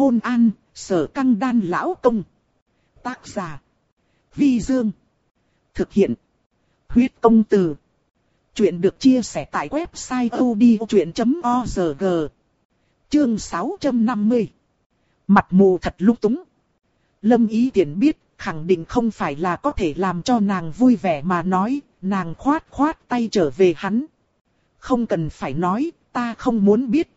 Hôn an, sở căng đan lão công. Tác giả. Vi Dương. Thực hiện. Huyết công từ. Chuyện được chia sẻ tại website odchuyện.org. Chương 650. Mặt mù thật lúc túng. Lâm ý tiện biết, khẳng định không phải là có thể làm cho nàng vui vẻ mà nói, nàng khoát khoát tay trở về hắn. Không cần phải nói, ta không muốn biết.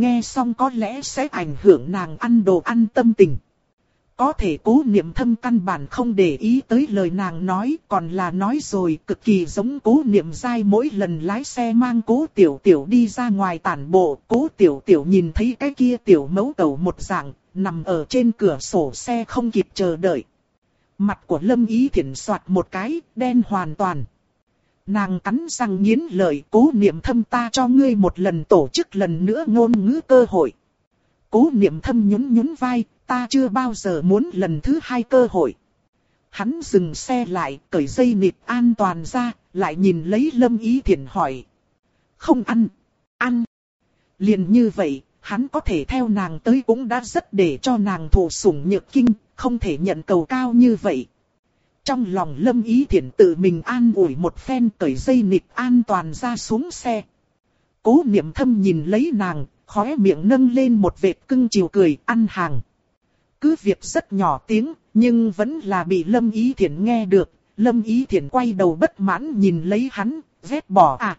Nghe xong có lẽ sẽ ảnh hưởng nàng ăn đồ ăn tâm tình. Có thể cố niệm thâm căn bản không để ý tới lời nàng nói, còn là nói rồi cực kỳ giống cố niệm dai mỗi lần lái xe mang cố tiểu tiểu đi ra ngoài tản bộ. Cố tiểu tiểu nhìn thấy cái kia tiểu mấu cầu một dạng, nằm ở trên cửa sổ xe không kịp chờ đợi. Mặt của Lâm Ý Thiển soạt một cái, đen hoàn toàn. Nàng cắn răng nghiến lợi cố niệm thâm ta cho ngươi một lần tổ chức lần nữa ngôn ngữ cơ hội. Cố niệm thâm nhún nhún vai, ta chưa bao giờ muốn lần thứ hai cơ hội. Hắn dừng xe lại, cởi dây nịt an toàn ra, lại nhìn lấy lâm ý thiện hỏi. Không ăn, ăn. Liền như vậy, hắn có thể theo nàng tới cũng đã rất để cho nàng thụ sủng nhược kinh, không thể nhận cầu cao như vậy. Trong lòng lâm ý thiện tự mình an ủi một phen cởi dây nịt an toàn ra xuống xe. Cố niệm thâm nhìn lấy nàng, khóe miệng nâng lên một vệt cưng chiều cười ăn hàng. Cứ việc rất nhỏ tiếng, nhưng vẫn là bị lâm ý thiện nghe được. Lâm ý thiện quay đầu bất mãn nhìn lấy hắn, vét bỏ à.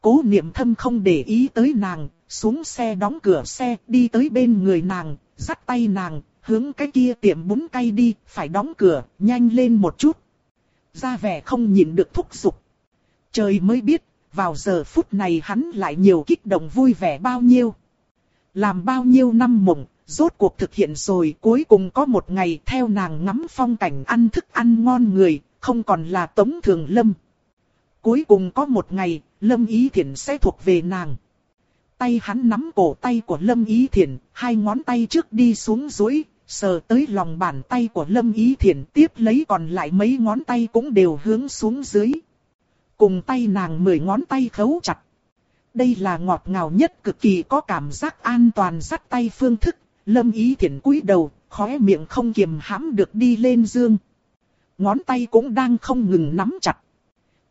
Cố niệm thâm không để ý tới nàng, xuống xe đóng cửa xe, đi tới bên người nàng, dắt tay nàng, hướng cái kia tiệm bún cay đi, phải đóng cửa, nhanh lên một chút. Ra vẻ không nhịn được thúc giục. Trời mới biết, vào giờ phút này hắn lại nhiều kích động vui vẻ bao nhiêu. Làm bao nhiêu năm mộng, rốt cuộc thực hiện rồi cuối cùng có một ngày theo nàng ngắm phong cảnh ăn thức ăn ngon người, không còn là tống thường lâm. Cuối cùng có một ngày, lâm ý thiện sẽ thuộc về nàng. Tay hắn nắm cổ tay của lâm ý thiện, hai ngón tay trước đi xuống dưới, sờ tới lòng bàn tay của lâm ý Thiển tiếp lấy còn lại mấy ngón tay cũng đều hướng xuống dưới. Cùng tay nàng mười ngón tay khấu chặt. Đây là ngọt ngào nhất cực kỳ có cảm giác an toàn dắt tay phương thức, lâm ý Thiển cúi đầu, khóe miệng không kiềm hãm được đi lên dương. Ngón tay cũng đang không ngừng nắm chặt.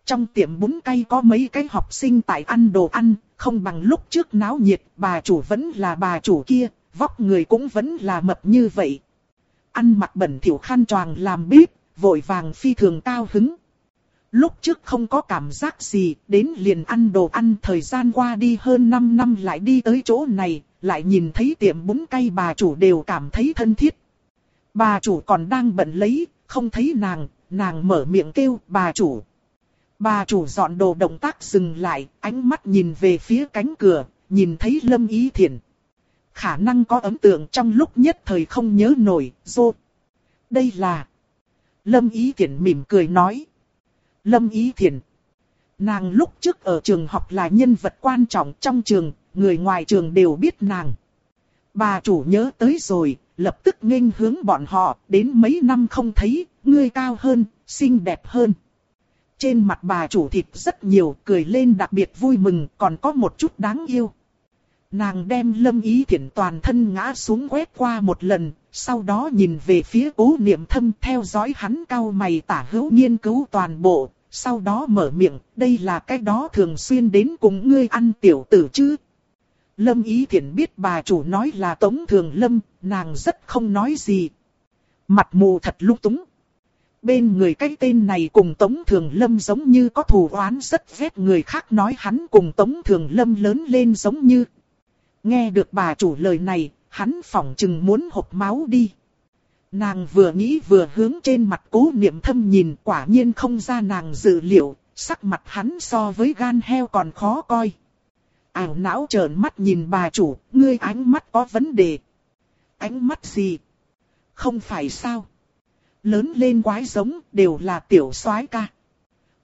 Trong tiệm bún cay có mấy cái học sinh tại ăn đồ ăn, không bằng lúc trước náo nhiệt, bà chủ vẫn là bà chủ kia, vóc người cũng vẫn là mập như vậy. Ăn mặc bẩn thỉu khăn choàng làm bếp, vội vàng phi thường cao hứng. Lúc trước không có cảm giác gì, đến liền ăn đồ ăn thời gian qua đi hơn 5 năm lại đi tới chỗ này, lại nhìn thấy tiệm bún cay bà chủ đều cảm thấy thân thiết. Bà chủ còn đang bận lấy, không thấy nàng, nàng mở miệng kêu bà chủ. Bà chủ dọn đồ động tác dừng lại, ánh mắt nhìn về phía cánh cửa, nhìn thấy Lâm Ý Thiển. Khả năng có ấn tượng trong lúc nhất thời không nhớ nổi, dô. Đây là... Lâm Ý Thiển mỉm cười nói. Lâm Ý Thiển. Nàng lúc trước ở trường học là nhân vật quan trọng trong trường, người ngoài trường đều biết nàng. Bà chủ nhớ tới rồi, lập tức nghênh hướng bọn họ, đến mấy năm không thấy, ngươi cao hơn, xinh đẹp hơn. Trên mặt bà chủ thịt rất nhiều, cười lên đặc biệt vui mừng, còn có một chút đáng yêu. Nàng đem lâm ý thiện toàn thân ngã xuống quét qua một lần, sau đó nhìn về phía cố niệm thâm theo dõi hắn cao mày tả hữu nghiên cứu toàn bộ, sau đó mở miệng, đây là cái đó thường xuyên đến cùng ngươi ăn tiểu tử chứ. Lâm ý thiện biết bà chủ nói là tống thường lâm, nàng rất không nói gì. Mặt mù thật lung túng. Bên người cái tên này cùng Tống Thường Lâm giống như có thù oán rất ghét người khác nói hắn cùng Tống Thường Lâm lớn lên giống như. Nghe được bà chủ lời này, hắn phỏng chừng muốn hộp máu đi. Nàng vừa nghĩ vừa hướng trên mặt cố niệm thâm nhìn quả nhiên không ra nàng dự liệu, sắc mặt hắn so với gan heo còn khó coi. Ảo não trợn mắt nhìn bà chủ, ngươi ánh mắt có vấn đề. Ánh mắt gì? Không phải sao? Lớn lên quái giống đều là tiểu soái ca.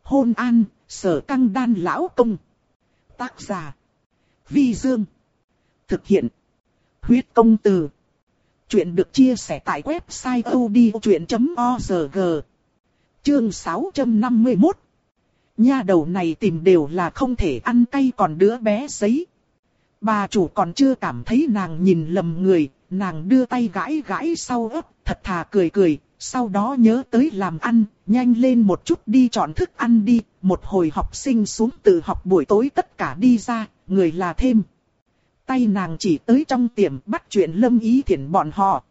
Hôn an, sở căng đan lão công. Tác giả. Vi Dương. Thực hiện. Huyết công từ. Chuyện được chia sẻ tại website odchuyện.org. Chương 651. Nha đầu này tìm đều là không thể ăn cay còn đứa bé giấy. Bà chủ còn chưa cảm thấy nàng nhìn lầm người, nàng đưa tay gãi gãi sau ấp, thật thà cười cười, sau đó nhớ tới làm ăn, nhanh lên một chút đi chọn thức ăn đi, một hồi học sinh xuống tự học buổi tối tất cả đi ra, người là thêm. Tay nàng chỉ tới trong tiệm bắt chuyện Lâm Ý Thiển bọn họ.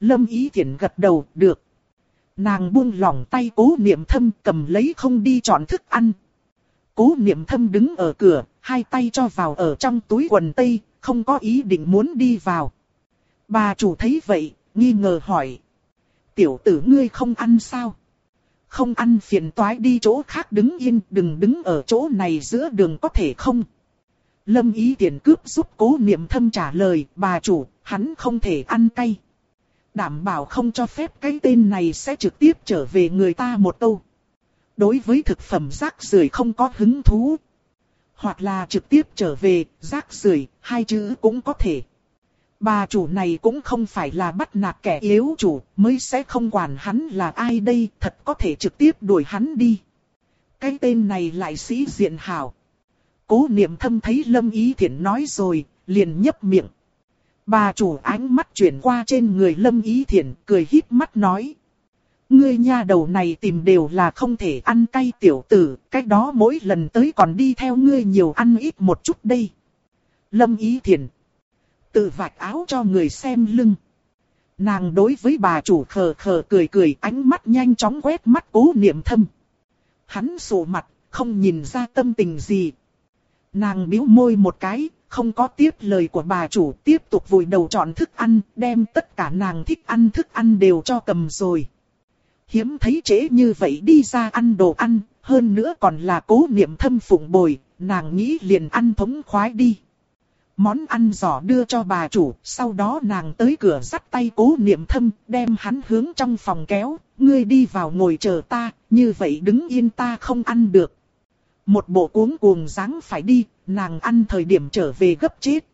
Lâm Ý Thiển gật đầu, được. Nàng buông lỏng tay cố niệm thâm cầm lấy không đi chọn thức ăn. Cố niệm thâm đứng ở cửa, hai tay cho vào ở trong túi quần tây, không có ý định muốn đi vào. Bà chủ thấy vậy, nghi ngờ hỏi. Tiểu tử ngươi không ăn sao? Không ăn phiền toái đi chỗ khác đứng yên, đừng đứng ở chỗ này giữa đường có thể không? Lâm ý tiền cướp giúp cố niệm thâm trả lời, bà chủ, hắn không thể ăn cay. Đảm bảo không cho phép cái tên này sẽ trực tiếp trở về người ta một câu. Đối với thực phẩm rác rưởi không có hứng thú. Hoặc là trực tiếp trở về, rác rưởi hai chữ cũng có thể. Bà chủ này cũng không phải là bắt nạt kẻ yếu chủ, mới sẽ không quản hắn là ai đây, thật có thể trực tiếp đuổi hắn đi. Cái tên này lại sĩ diện hảo. Cố niệm thâm thấy Lâm Ý Thiển nói rồi, liền nhấp miệng. Bà chủ ánh mắt chuyển qua trên người Lâm Ý Thiển, cười híp mắt nói. Ngươi nha đầu này tìm đều là không thể ăn cay tiểu tử, cách đó mỗi lần tới còn đi theo ngươi nhiều ăn ít một chút đây. Lâm Ý Thiển. Tự vạch áo cho người xem lưng. Nàng đối với bà chủ khờ khờ cười cười ánh mắt nhanh chóng quét mắt cố niệm thâm. Hắn sổ mặt, không nhìn ra tâm tình gì. Nàng biếu môi một cái, không có tiếp lời của bà chủ tiếp tục vùi đầu chọn thức ăn, đem tất cả nàng thích ăn thức ăn đều cho cầm rồi. Hiếm thấy trễ như vậy đi ra ăn đồ ăn, hơn nữa còn là cố niệm thâm phụng bồi, nàng nghĩ liền ăn thống khoái đi. Món ăn giỏ đưa cho bà chủ, sau đó nàng tới cửa dắt tay cố niệm thâm, đem hắn hướng trong phòng kéo, ngươi đi vào ngồi chờ ta, như vậy đứng yên ta không ăn được. Một bộ cuốn cuồng dáng phải đi, nàng ăn thời điểm trở về gấp chết.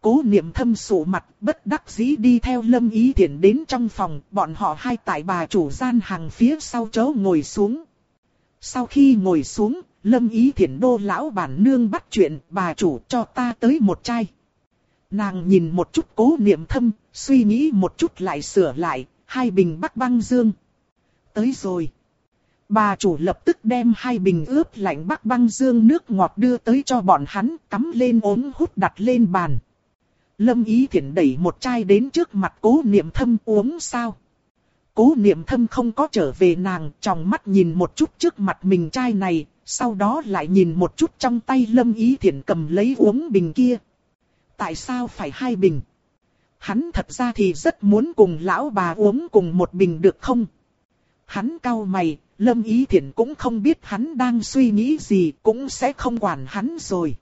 Cố niệm thâm sụ mặt bất đắc dĩ đi theo lâm ý thiện đến trong phòng, bọn họ hai tại bà chủ gian hàng phía sau chỗ ngồi xuống. Sau khi ngồi xuống, lâm ý thiện đô lão bản nương bắt chuyện bà chủ cho ta tới một chai. Nàng nhìn một chút cố niệm thâm, suy nghĩ một chút lại sửa lại, hai bình bắc băng dương. Tới rồi. Bà chủ lập tức đem hai bình ướp lạnh bắc băng dương nước ngọt đưa tới cho bọn hắn, cắm lên ốm hút đặt lên bàn. Lâm Ý Thiển đẩy một chai đến trước mặt cố niệm thâm uống sao. Cố niệm thâm không có trở về nàng, trong mắt nhìn một chút trước mặt mình chai này, sau đó lại nhìn một chút trong tay Lâm Ý Thiển cầm lấy uống bình kia. Tại sao phải hai bình? Hắn thật ra thì rất muốn cùng lão bà uống cùng một bình được không? Hắn cau mày, Lâm Ý Thiển cũng không biết hắn đang suy nghĩ gì, cũng sẽ không quản hắn rồi.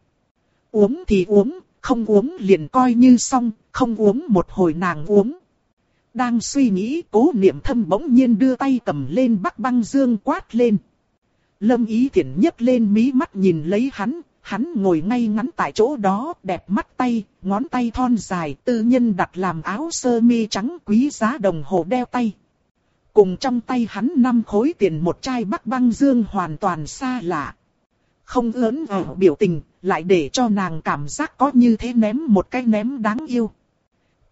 Uống thì uống, không uống liền coi như xong, không uống một hồi nàng uống. Đang suy nghĩ cố niệm thâm bỗng nhiên đưa tay cầm lên bắc băng dương quát lên. Lâm Ý Thiển nhấc lên mí mắt nhìn lấy hắn, hắn ngồi ngay ngắn tại chỗ đó, đẹp mắt tay, ngón tay thon dài, tư nhân đặt làm áo sơ mi trắng quý giá đồng hồ đeo tay. Cùng trong tay hắn năm khối tiền một chai bắc băng dương hoàn toàn xa lạ. Không ớn ở biểu tình, lại để cho nàng cảm giác có như thế ném một cái ném đáng yêu.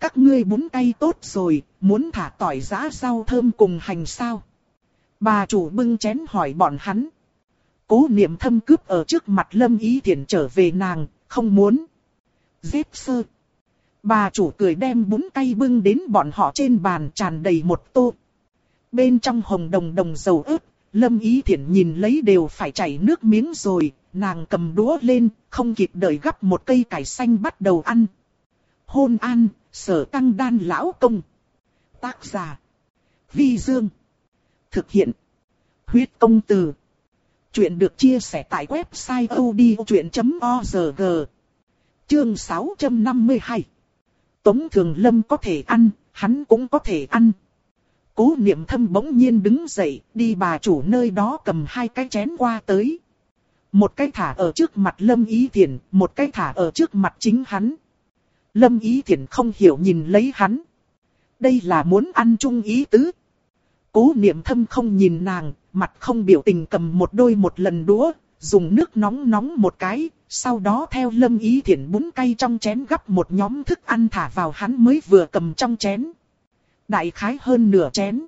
Các ngươi bún cay tốt rồi, muốn thả tỏi giã rau thơm cùng hành sao? Bà chủ bưng chén hỏi bọn hắn. Cố niệm thâm cướp ở trước mặt lâm ý thiện trở về nàng, không muốn. Dếp sơ. Bà chủ cười đem bún cay bưng đến bọn họ trên bàn tràn đầy một tô. Bên trong hồng đồng đồng dầu ướp, lâm ý thiển nhìn lấy đều phải chảy nước miếng rồi, nàng cầm đũa lên, không kịp đợi gắp một cây cải xanh bắt đầu ăn. Hôn an, sở tăng đan lão công. Tác giả. Vi Dương. Thực hiện. Huyết công từ. Chuyện được chia sẻ tại website odchuyện.org. Chương 652. Tống Thường Lâm có thể ăn, hắn cũng có thể ăn. Cố niệm thâm bỗng nhiên đứng dậy, đi bà chủ nơi đó cầm hai cái chén qua tới. Một cái thả ở trước mặt Lâm Ý Thiển, một cái thả ở trước mặt chính hắn. Lâm Ý Thiển không hiểu nhìn lấy hắn. Đây là muốn ăn chung ý tứ. Cố niệm thâm không nhìn nàng, mặt không biểu tình cầm một đôi một lần đũa, dùng nước nóng nóng một cái, sau đó theo lâm ý Thiển bún cay trong chén gắp một nhóm thức ăn thả vào hắn mới vừa cầm trong chén. Đại khái hơn nửa chén.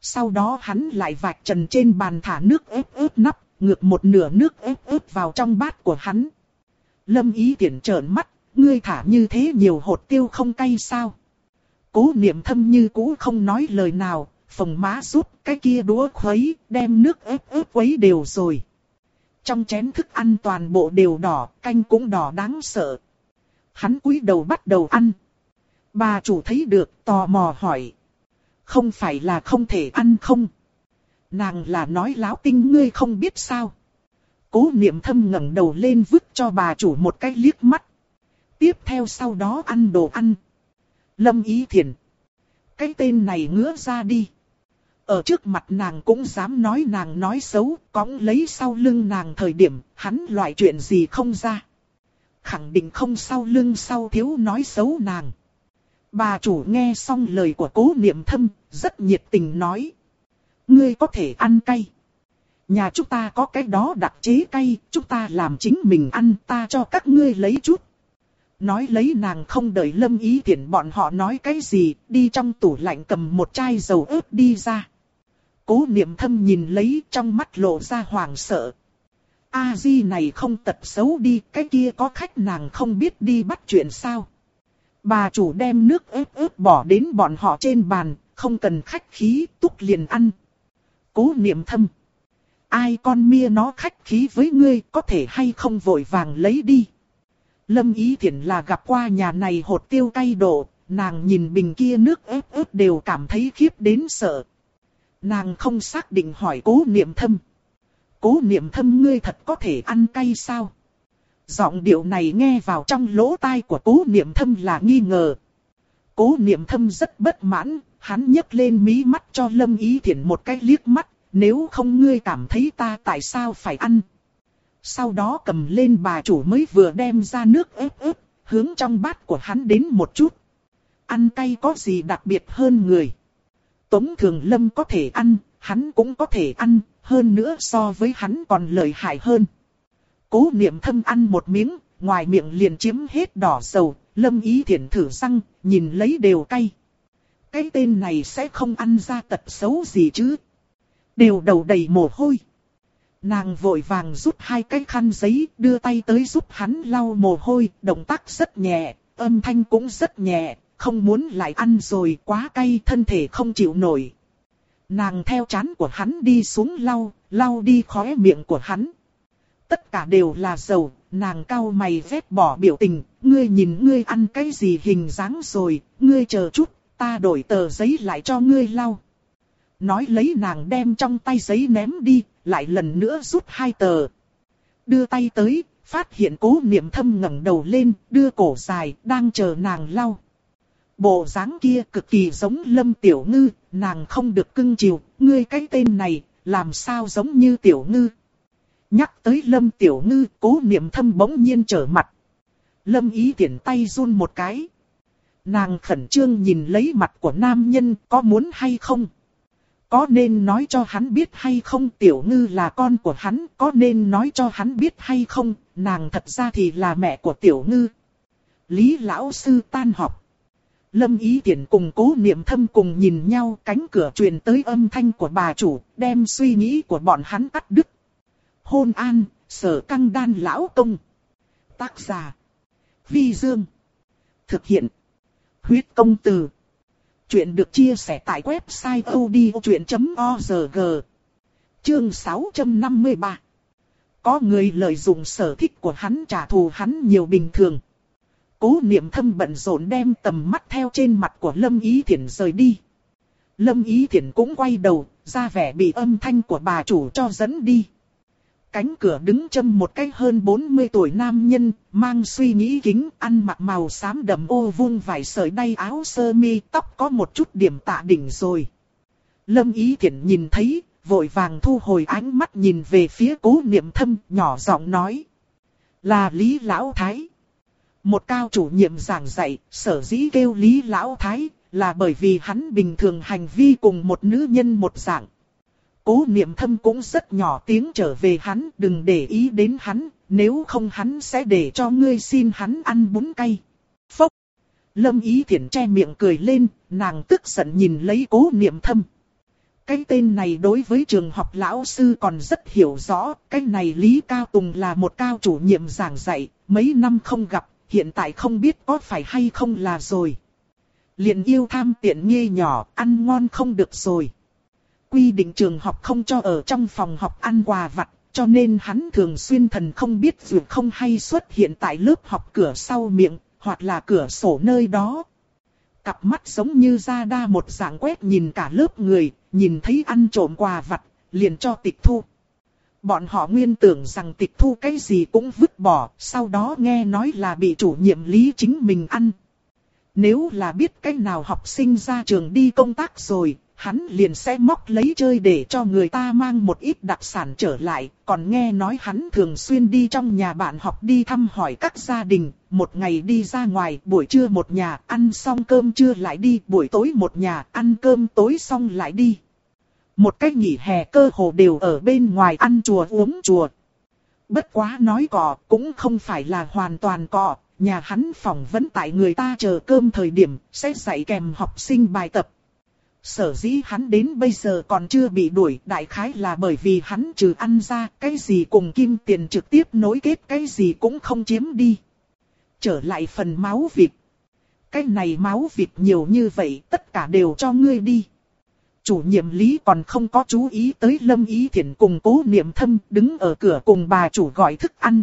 Sau đó hắn lại vạch trần trên bàn thả nước ép ướp nắp, ngược một nửa nước ép ướp vào trong bát của hắn. Lâm ý tiện trợn mắt, ngươi thả như thế nhiều hột tiêu không cay sao? Cố niệm thâm như cũ không nói lời nào, phồng má rút cái kia đũa khuấy, đem nước ép ướp quấy đều rồi. Trong chén thức ăn toàn bộ đều đỏ, canh cũng đỏ đáng sợ. Hắn cúi đầu bắt đầu ăn. Bà chủ thấy được, tò mò hỏi. Không phải là không thể ăn không? Nàng là nói láo tinh ngươi không biết sao. Cố niệm thâm ngẩng đầu lên vứt cho bà chủ một cái liếc mắt. Tiếp theo sau đó ăn đồ ăn. Lâm ý thiền. Cái tên này ngứa ra đi. Ở trước mặt nàng cũng dám nói nàng nói xấu, cõng lấy sau lưng nàng thời điểm, hắn loại chuyện gì không ra. Khẳng định không sau lưng sau thiếu nói xấu nàng. Bà chủ nghe xong lời của cố niệm thâm, rất nhiệt tình nói. Ngươi có thể ăn cay. Nhà chúng ta có cái đó đặc chế cay, chúng ta làm chính mình ăn, ta cho các ngươi lấy chút. Nói lấy nàng không đợi lâm ý tiện bọn họ nói cái gì, đi trong tủ lạnh cầm một chai dầu ớt đi ra. Cố niệm thâm nhìn lấy trong mắt lộ ra hoàng sợ. A di này không tật xấu đi, cái kia có khách nàng không biết đi bắt chuyện sao. Bà chủ đem nước ướp ướp bỏ đến bọn họ trên bàn, không cần khách khí, túc liền ăn. Cố niệm thâm. Ai con mia nó khách khí với ngươi, có thể hay không vội vàng lấy đi. Lâm Ý thiện là gặp qua nhà này hột tiêu cay độ, nàng nhìn bình kia nước ướp ướp đều cảm thấy khiếp đến sợ. Nàng không xác định hỏi cố niệm thâm. Cố niệm thâm ngươi thật có thể ăn cay sao? Giọng điệu này nghe vào trong lỗ tai của cố niệm thâm là nghi ngờ. Cố niệm thâm rất bất mãn, hắn nhấc lên mí mắt cho Lâm Ý Thiển một cái liếc mắt, nếu không ngươi cảm thấy ta tại sao phải ăn. Sau đó cầm lên bà chủ mới vừa đem ra nước ướp ướp, hướng trong bát của hắn đến một chút. Ăn cay có gì đặc biệt hơn người. Tống Thường Lâm có thể ăn, hắn cũng có thể ăn, hơn nữa so với hắn còn lợi hại hơn. Cố niệm thâm ăn một miếng, ngoài miệng liền chiếm hết đỏ dầu, lâm ý thiện thử răng, nhìn lấy đều cay. Cái tên này sẽ không ăn ra tật xấu gì chứ. Đều đầu đầy mồ hôi. Nàng vội vàng rút hai cái khăn giấy, đưa tay tới giúp hắn lau mồ hôi, động tác rất nhẹ, âm thanh cũng rất nhẹ, không muốn lại ăn rồi quá cay thân thể không chịu nổi. Nàng theo chán của hắn đi xuống lau, lau đi khóe miệng của hắn. Tất cả đều là dầu, nàng cau mày vết bỏ biểu tình, ngươi nhìn ngươi ăn cái gì hình dáng rồi, ngươi chờ chút, ta đổi tờ giấy lại cho ngươi lau. Nói lấy nàng đem trong tay giấy ném đi, lại lần nữa rút hai tờ. Đưa tay tới, phát hiện cố niệm thâm ngẩng đầu lên, đưa cổ dài, đang chờ nàng lau. Bộ dáng kia cực kỳ giống Lâm Tiểu Ngư, nàng không được cưng chiều, ngươi cái tên này, làm sao giống như Tiểu Ngư. Nhắc tới Lâm Tiểu Ngư, cố niệm thâm bỗng nhiên trở mặt. Lâm ý tiện tay run một cái. Nàng khẩn trương nhìn lấy mặt của nam nhân có muốn hay không. Có nên nói cho hắn biết hay không Tiểu Ngư là con của hắn, có nên nói cho hắn biết hay không, nàng thật ra thì là mẹ của Tiểu Ngư. Lý Lão Sư tan học. Lâm Ý Tiễn cùng cố niệm thâm cùng nhìn nhau cánh cửa truyền tới âm thanh của bà chủ, đem suy nghĩ của bọn hắn cắt đứt. Hôn an, sở căng đan lão công. Tác giả. Vi Dương. Thực hiện. Huyết công từ. Chuyện được chia sẻ tại website odchuyện.org. Chương 653. Có người lợi dụng sở thích của hắn trả thù hắn nhiều bình thường. Cố niệm thâm bận rộn đem tầm mắt theo trên mặt của Lâm Ý Thiển rời đi. Lâm Ý Thiển cũng quay đầu, ra vẻ bị âm thanh của bà chủ cho dẫn đi. Cánh cửa đứng châm một cái hơn 40 tuổi nam nhân, mang suy nghĩ kính, ăn mặc màu xám đậm ô vuông vải sợi đay áo sơ mi, tóc có một chút điểm tạ đỉnh rồi. Lâm Ý Thiển nhìn thấy, vội vàng thu hồi ánh mắt nhìn về phía cố niệm thâm, nhỏ giọng nói. Là Lý Lão Thái. Một cao chủ nhiệm giảng dạy, sở dĩ kêu Lý Lão Thái, là bởi vì hắn bình thường hành vi cùng một nữ nhân một dạng cố niệm thâm cũng rất nhỏ tiếng trở về hắn, đừng để ý đến hắn, nếu không hắn sẽ để cho ngươi xin hắn ăn bún cay. Phốc! Lâm ý thiển che miệng cười lên, nàng tức giận nhìn lấy cố niệm thâm. Cái tên này đối với trường học lão sư còn rất hiểu rõ, cái này Lý Cao Tùng là một cao chủ nhiệm giảng dạy, mấy năm không gặp, hiện tại không biết có phải hay không là rồi. liền yêu tham tiện nghi nhỏ, ăn ngon không được rồi. Quy định trường học không cho ở trong phòng học ăn quà vặt, cho nên hắn thường xuyên thần không biết dù không hay xuất hiện tại lớp học cửa sau miệng, hoặc là cửa sổ nơi đó. Cặp mắt giống như ra đa một dạng quét nhìn cả lớp người, nhìn thấy ăn trộm quà vặt, liền cho tịch thu. Bọn họ nguyên tưởng rằng tịch thu cái gì cũng vứt bỏ, sau đó nghe nói là bị chủ nhiệm lý chính mình ăn. Nếu là biết cách nào học sinh ra trường đi công tác rồi, hắn liền sẽ móc lấy chơi để cho người ta mang một ít đặc sản trở lại, còn nghe nói hắn thường xuyên đi trong nhà bạn học đi thăm hỏi các gia đình, một ngày đi ra ngoài, buổi trưa một nhà, ăn xong cơm trưa lại đi, buổi tối một nhà, ăn cơm tối xong lại đi. Một cách nghỉ hè cơ hồ đều ở bên ngoài ăn chùa uống chùa. Bất quá nói cỏ cũng không phải là hoàn toàn cỏ. nhà hắn phòng vẫn tại người ta chờ cơm thời điểm, sẽ dạy kèm học sinh bài tập, Sở dĩ hắn đến bây giờ còn chưa bị đuổi, đại khái là bởi vì hắn trừ ăn ra, cái gì cùng kim tiền trực tiếp nối kết cái gì cũng không chiếm đi. Trở lại phần máu vịt. Cái này máu vịt nhiều như vậy, tất cả đều cho ngươi đi. Chủ nhiệm lý còn không có chú ý tới lâm ý thiện cùng cố niệm thâm đứng ở cửa cùng bà chủ gọi thức ăn.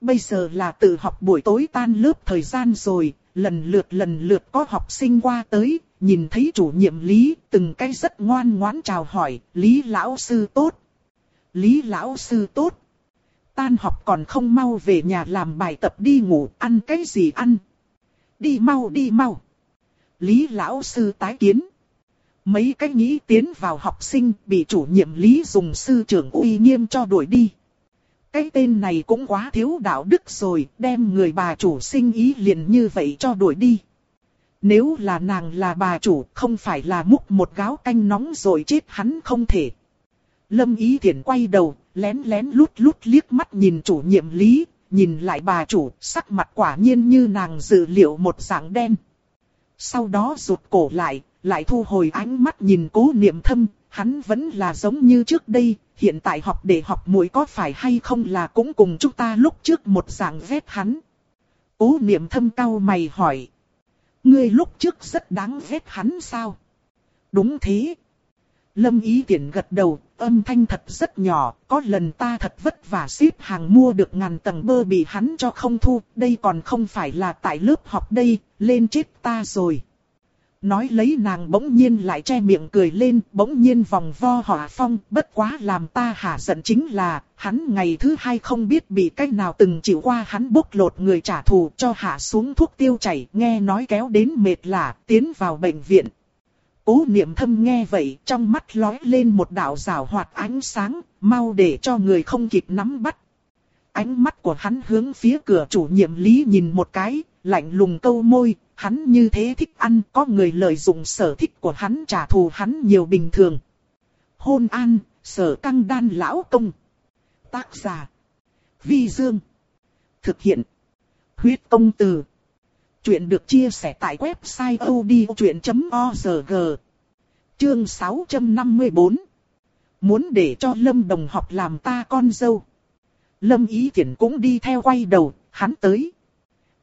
Bây giờ là tự học buổi tối tan lớp thời gian rồi, lần lượt lần lượt có học sinh qua tới, nhìn thấy chủ nhiệm Lý, từng cái rất ngoan ngoãn chào hỏi, Lý lão sư tốt. Lý lão sư tốt. Tan học còn không mau về nhà làm bài tập đi ngủ, ăn cái gì ăn. Đi mau đi mau. Lý lão sư tái kiến. Mấy cái nghĩ tiến vào học sinh bị chủ nhiệm Lý dùng sư trưởng uy nghiêm cho đuổi đi. Cái tên này cũng quá thiếu đạo đức rồi, đem người bà chủ sinh ý liền như vậy cho đuổi đi. Nếu là nàng là bà chủ, không phải là múc một gáo canh nóng rồi chết hắn không thể. Lâm Ý Thiển quay đầu, lén lén lút lút liếc mắt nhìn chủ nhiệm lý, nhìn lại bà chủ, sắc mặt quả nhiên như nàng dự liệu một dạng đen. Sau đó rụt cổ lại, lại thu hồi ánh mắt nhìn cố niệm thâm, hắn vẫn là giống như trước đây, hiện tại học để học muội có phải hay không là cũng cùng chúng ta lúc trước một dạng ghét hắn. Cố niệm thâm cau mày hỏi. Ngươi lúc trước rất đáng ghét hắn sao? Đúng thế. Lâm ý tiện gật đầu, âm thanh thật rất nhỏ, có lần ta thật vất vả xếp hàng mua được ngàn tầng bơ bị hắn cho không thu, đây còn không phải là tại lớp học đây, lên chết ta rồi. Nói lấy nàng bỗng nhiên lại che miệng cười lên, bỗng nhiên vòng vo hỏa phong, bất quá làm ta hạ giận chính là, hắn ngày thứ hai không biết bị cách nào từng chịu qua hắn bốc lột người trả thù cho hạ xuống thuốc tiêu chảy, nghe nói kéo đến mệt lạ, tiến vào bệnh viện. Cố niệm thâm nghe vậy, trong mắt lói lên một đạo rào hoạt ánh sáng, mau để cho người không kịp nắm bắt. Ánh mắt của hắn hướng phía cửa chủ nhiệm lý nhìn một cái, lạnh lùng câu môi, hắn như thế thích ăn, có người lợi dụng sở thích của hắn trả thù hắn nhiều bình thường. Hôn an, sở căng đan lão công. Tác giả. Vi Dương. Thực hiện. Huyết công từ. Chuyện được chia sẻ tại website odchuyện.org. Chương 654. Muốn để cho Lâm Đồng học làm ta con dâu. Lâm Ý Thiển cũng đi theo quay đầu, hắn tới.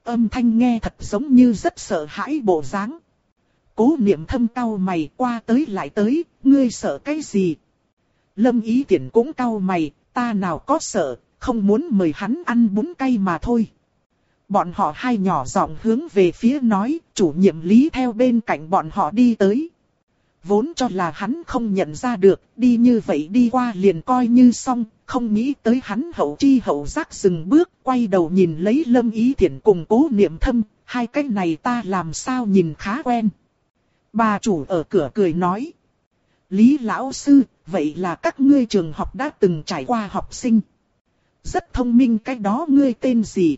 Âm thanh nghe thật giống như rất sợ hãi bộ dáng. Cố niệm thâm cau mày qua tới lại tới, ngươi sợ cái gì? Lâm ý tiện cũng cau mày, ta nào có sợ, không muốn mời hắn ăn bún cay mà thôi. Bọn họ hai nhỏ giọng hướng về phía nói, chủ nhiệm lý theo bên cạnh bọn họ đi tới. Vốn cho là hắn không nhận ra được, đi như vậy đi qua liền coi như xong, không nghĩ tới hắn hậu chi hậu giác dừng bước, quay đầu nhìn lấy lâm ý thiện cùng cố niệm thâm, hai cái này ta làm sao nhìn khá quen. Bà chủ ở cửa cười nói. Lý lão sư, vậy là các ngươi trường học đã từng trải qua học sinh. Rất thông minh cái đó ngươi tên gì?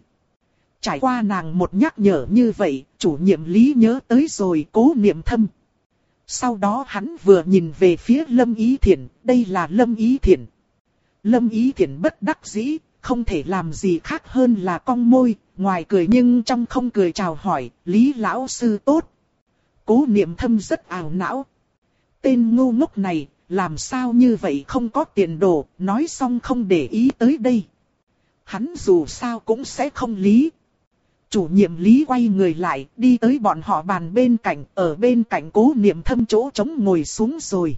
Trải qua nàng một nhắc nhở như vậy, chủ nhiệm lý nhớ tới rồi cố niệm thâm. Sau đó hắn vừa nhìn về phía Lâm Ý Thiển, đây là Lâm Ý Thiển. Lâm Ý Thiển bất đắc dĩ, không thể làm gì khác hơn là cong môi, ngoài cười nhưng trong không cười chào hỏi, Lý Lão Sư tốt. Cố niệm thâm rất ảo não. Tên ngu ngốc này, làm sao như vậy không có tiền đồ, nói xong không để ý tới đây. Hắn dù sao cũng sẽ không lý. Chủ nhiệm lý quay người lại, đi tới bọn họ bàn bên cạnh, ở bên cạnh cố niệm thâm chỗ trống ngồi xuống rồi.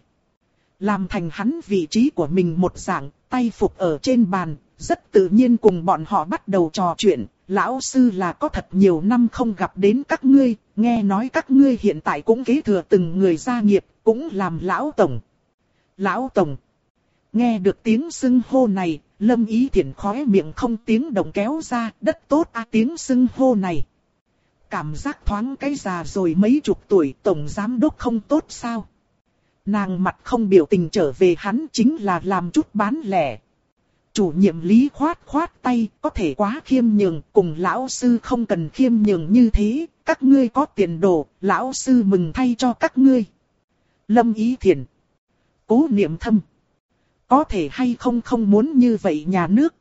Làm thành hắn vị trí của mình một dạng, tay phục ở trên bàn, rất tự nhiên cùng bọn họ bắt đầu trò chuyện. Lão sư là có thật nhiều năm không gặp đến các ngươi, nghe nói các ngươi hiện tại cũng kế thừa từng người gia nghiệp, cũng làm lão tổng. Lão tổng. Nghe được tiếng xưng hô này, lâm ý thiện khóe miệng không tiếng động kéo ra, đất tốt a tiếng xưng hô này. Cảm giác thoáng cái già rồi mấy chục tuổi tổng giám đốc không tốt sao? Nàng mặt không biểu tình trở về hắn chính là làm chút bán lẻ. Chủ nhiệm lý khoát khoát tay, có thể quá khiêm nhường, cùng lão sư không cần khiêm nhường như thế, các ngươi có tiền đồ, lão sư mừng thay cho các ngươi. Lâm ý thiền. Cố niệm thâm. Có thể hay không không muốn như vậy nhà nước.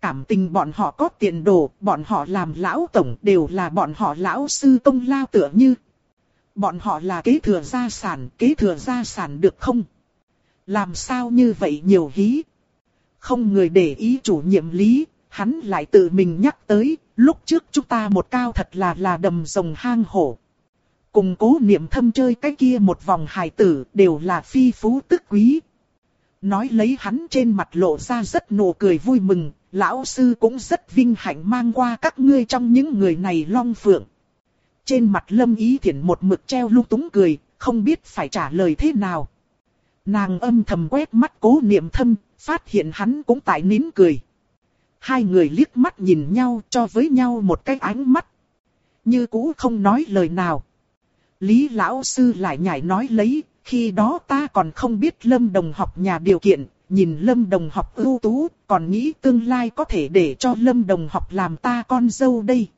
Cảm tình bọn họ có tiền đồ, bọn họ làm lão tổng đều là bọn họ lão sư công lao tựa như. Bọn họ là kế thừa gia sản, kế thừa gia sản được không? Làm sao như vậy nhiều hí? Không người để ý chủ nhiệm lý, hắn lại tự mình nhắc tới, lúc trước chúng ta một cao thật là là đầm rồng hang hổ. Cùng cố niệm thâm chơi cái kia một vòng hài tử đều là phi phú tức quý. Nói lấy hắn trên mặt lộ ra rất nụ cười vui mừng, lão sư cũng rất vinh hạnh mang qua các ngươi trong những người này long phượng. Trên mặt lâm ý thiện một mực treo lung túng cười, không biết phải trả lời thế nào. Nàng âm thầm quét mắt cố niệm thâm, phát hiện hắn cũng tại nín cười. Hai người liếc mắt nhìn nhau cho với nhau một cái ánh mắt. Như cũ không nói lời nào. Lý lão sư lại nhảy nói lấy, khi đó ta còn không biết lâm đồng học nhà điều kiện, nhìn lâm đồng học ưu tú, còn nghĩ tương lai có thể để cho lâm đồng học làm ta con dâu đây.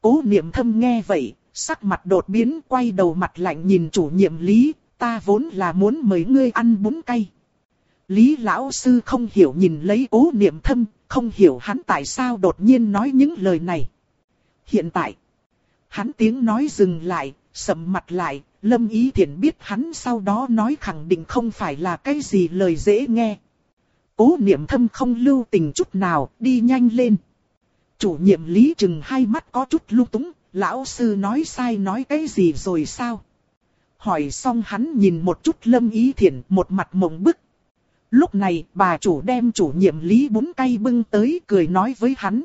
Cố niệm thâm nghe vậy, sắc mặt đột biến quay đầu mặt lạnh nhìn chủ nhiệm Lý, ta vốn là muốn mời ngươi ăn bún cay. Lý lão sư không hiểu nhìn lấy cố niệm thâm, không hiểu hắn tại sao đột nhiên nói những lời này. Hiện tại, hắn tiếng nói dừng lại, sầm mặt lại, lâm ý thiện biết hắn sau đó nói khẳng định không phải là cái gì lời dễ nghe. Cố niệm thâm không lưu tình chút nào, đi nhanh lên. Chủ nhiệm lý chừng hai mắt có chút lung túng, lão sư nói sai nói cái gì rồi sao? Hỏi xong hắn nhìn một chút lâm ý thiện, một mặt mộng bức. Lúc này, bà chủ đem chủ nhiệm lý bún cay bưng tới cười nói với hắn.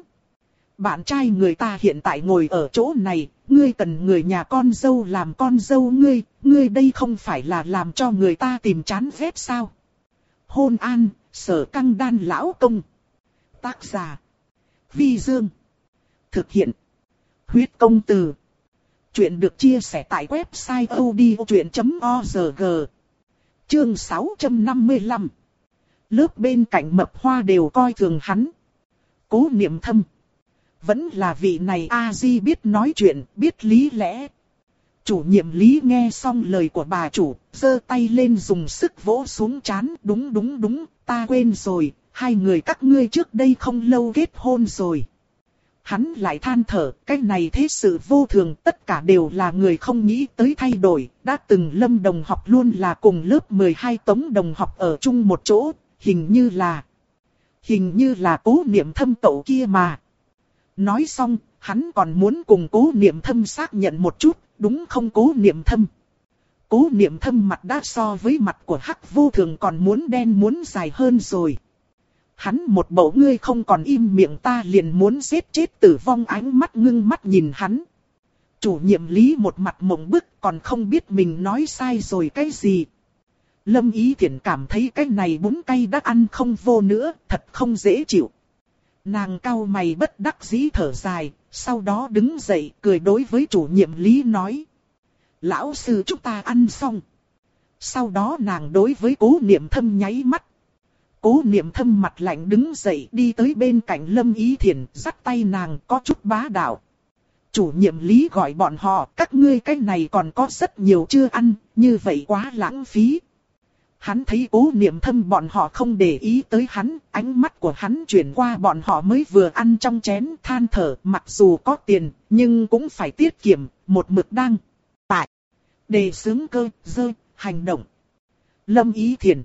Bạn trai người ta hiện tại ngồi ở chỗ này, ngươi cần người nhà con dâu làm con dâu ngươi, ngươi đây không phải là làm cho người ta tìm chán ghét sao? Hôn an, sở căng đan lão công. Tác giả. Vi Dương. Thực hiện. Huyết công từ. Chuyện được chia sẻ tại website odchuyện.org. Chương 655. Lớp bên cạnh mập hoa đều coi thường hắn. Cố niệm thâm. Vẫn là vị này A-di biết nói chuyện, biết lý lẽ. Chủ nhiệm lý nghe xong lời của bà chủ, giơ tay lên dùng sức vỗ xuống chán. Đúng đúng đúng, ta quên rồi, hai người các ngươi trước đây không lâu kết hôn rồi. Hắn lại than thở, cái này thế sự vô thường, tất cả đều là người không nghĩ tới thay đổi, đã từng lâm đồng học luôn là cùng lớp 12 tống đồng học ở chung một chỗ, hình như là, hình như là cố niệm thâm cậu kia mà. Nói xong, hắn còn muốn cùng cố niệm thâm xác nhận một chút, đúng không cố niệm thâm. Cố niệm thâm mặt đã so với mặt của hắc vô thường còn muốn đen muốn dài hơn rồi. Hắn một bộ ngươi không còn im miệng ta liền muốn giết chết tử vong ánh mắt ngưng mắt nhìn hắn. Chủ nhiệm lý một mặt mộng bức còn không biết mình nói sai rồi cái gì. Lâm ý thiện cảm thấy cái này bún cay đã ăn không vô nữa, thật không dễ chịu. Nàng cao mày bất đắc dĩ thở dài, sau đó đứng dậy cười đối với chủ nhiệm lý nói. Lão sư chúng ta ăn xong. Sau đó nàng đối với cố niệm thâm nháy mắt. Cố niệm thâm mặt lạnh đứng dậy đi tới bên cạnh lâm ý thiền, dắt tay nàng có chút bá đạo. chủ nhiệm lý gọi bọn họ, các ngươi cái này còn có rất nhiều chưa ăn, như vậy quá lãng phí. Hắn thấy cố niệm thâm bọn họ không để ý tới hắn, ánh mắt của hắn chuyển qua bọn họ mới vừa ăn trong chén than thở, mặc dù có tiền, nhưng cũng phải tiết kiệm, một mực đang. Tại, đề xướng cơ, dơ, hành động. Lâm ý thiền.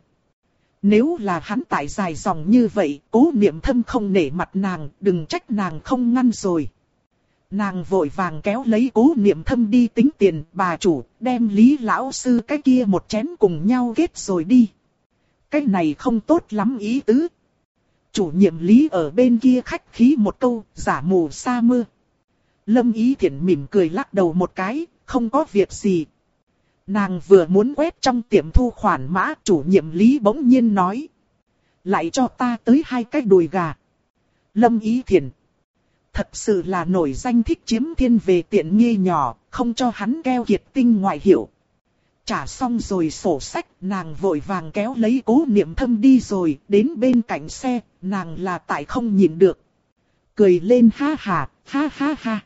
Nếu là hắn tại dài dòng như vậy, cố niệm thâm không nể mặt nàng, đừng trách nàng không ngăn rồi. Nàng vội vàng kéo lấy cố niệm thâm đi tính tiền, bà chủ, đem lý lão sư cái kia một chén cùng nhau ghét rồi đi. Cái này không tốt lắm ý tứ. Chủ nhiệm lý ở bên kia khách khí một câu, giả mù sa mưa. Lâm ý thiện mỉm cười lắc đầu một cái, không có việc gì. Nàng vừa muốn quét trong tiệm thu khoản mã, chủ nhiệm lý bỗng nhiên nói. Lại cho ta tới hai cái đùi gà. Lâm ý thiền, Thật sự là nổi danh thích chiếm thiên về tiện nghi nhỏ, không cho hắn keo kiệt tinh ngoại hiệu. Trả xong rồi sổ sách, nàng vội vàng kéo lấy cố niệm thâm đi rồi, đến bên cạnh xe, nàng là tại không nhìn được. Cười lên ha ha, ha ha ha.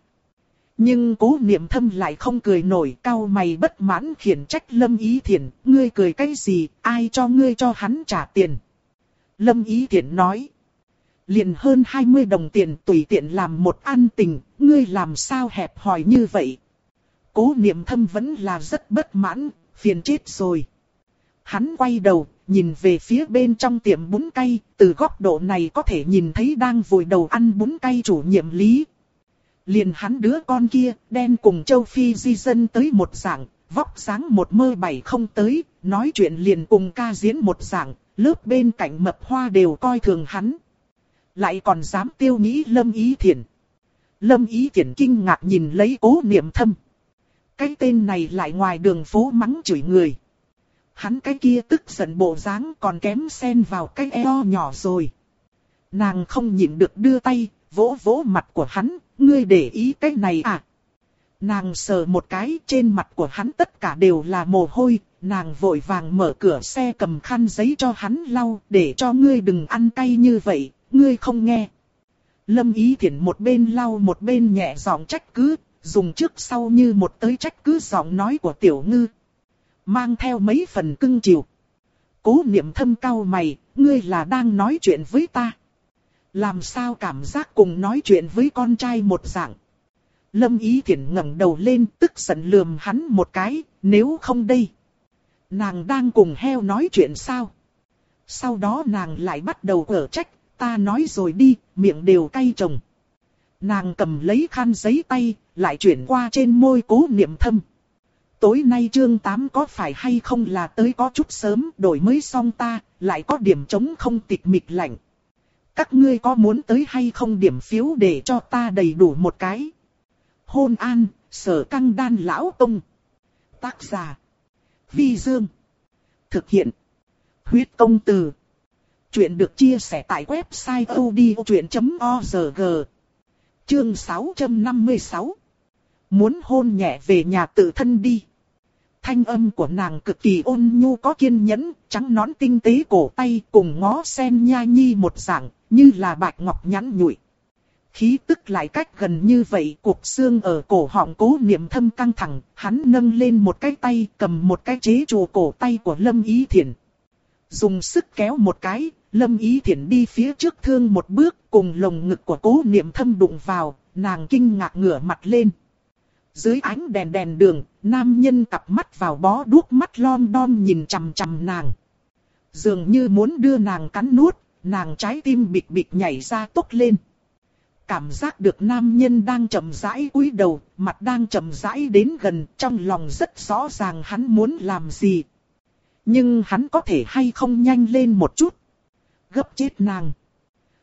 Nhưng cố niệm thâm lại không cười nổi, cao mày bất mãn khiển trách Lâm Ý Thiển, ngươi cười cái gì, ai cho ngươi cho hắn trả tiền. Lâm Ý Thiển nói, liền hơn 20 đồng tiền tùy tiện làm một an tình, ngươi làm sao hẹp hòi như vậy. Cố niệm thâm vẫn là rất bất mãn, phiền chết rồi. Hắn quay đầu, nhìn về phía bên trong tiệm bún cay, từ góc độ này có thể nhìn thấy đang vùi đầu ăn bún cay chủ nhiệm lý. Liền hắn đứa con kia, đen cùng châu Phi di dân tới một dạng, vóc dáng một mơ bảy không tới, nói chuyện liền cùng ca diễn một dạng, lớp bên cạnh mập hoa đều coi thường hắn lại còn dám tiêu nghĩ Lâm Ý Thiển. Lâm Ý Thiển kinh ngạc nhìn lấy cố niệm thâm. Cái tên này lại ngoài đường phố mắng chửi người. Hắn cái kia tức giận bộ dáng còn kém xen vào cái eo nhỏ rồi. Nàng không nhịn được đưa tay, vỗ vỗ mặt của hắn, ngươi để ý cái này à. Nàng sờ một cái trên mặt của hắn tất cả đều là mồ hôi, nàng vội vàng mở cửa xe cầm khăn giấy cho hắn lau để cho ngươi đừng ăn cay như vậy, ngươi không nghe. Lâm Ý thiện một bên lau một bên nhẹ giọng trách cứ, dùng trước sau như một tới trách cứ giọng nói của tiểu ngư. Mang theo mấy phần cưng chiều. Cố niệm thâm cao mày, ngươi là đang nói chuyện với ta. Làm sao cảm giác cùng nói chuyện với con trai một dạng. Lâm Ý Thiển ngẩng đầu lên tức giận lườm hắn một cái, nếu không đây. Nàng đang cùng heo nói chuyện sao? Sau đó nàng lại bắt đầu ở trách, ta nói rồi đi, miệng đều cay trồng. Nàng cầm lấy khăn giấy tay, lại chuyển qua trên môi cố niệm thâm. Tối nay chương 8 có phải hay không là tới có chút sớm, đổi mới xong ta, lại có điểm chống không tịch mịch lạnh. Các ngươi có muốn tới hay không điểm phiếu để cho ta đầy đủ một cái. Hôn an, sở căng đan lão tông. Tác giả. Vi Dương. Thực hiện. Huyết công từ. Chuyện được chia sẻ tại website odchuyện.org Chương 656 Muốn hôn nhẹ về nhà tự thân đi. Thanh âm của nàng cực kỳ ôn nhu có kiên nhẫn, trắng nón tinh tế cổ tay cùng ngó sen nha nhi một dạng, như là bạch ngọc nhắn nhụi. Khí tức lại cách gần như vậy, cuộc xương ở cổ họng cố niệm thâm căng thẳng, hắn nâng lên một cái tay cầm một cái chế trù cổ tay của Lâm Ý Thiển. Dùng sức kéo một cái, Lâm Ý Thiển đi phía trước thương một bước cùng lồng ngực của cố niệm thâm đụng vào, nàng kinh ngạc ngửa mặt lên. Dưới ánh đèn đèn đường, nam nhân cặp mắt vào bó đuốc mắt lom đom nhìn chằm chằm nàng. Dường như muốn đưa nàng cắn nuốt, nàng trái tim bịch bịch nhảy ra tốc lên. Cảm giác được nam nhân đang chậm rãi cúi đầu, mặt đang chậm rãi đến gần, trong lòng rất rõ ràng hắn muốn làm gì. Nhưng hắn có thể hay không nhanh lên một chút gấp chết nàng.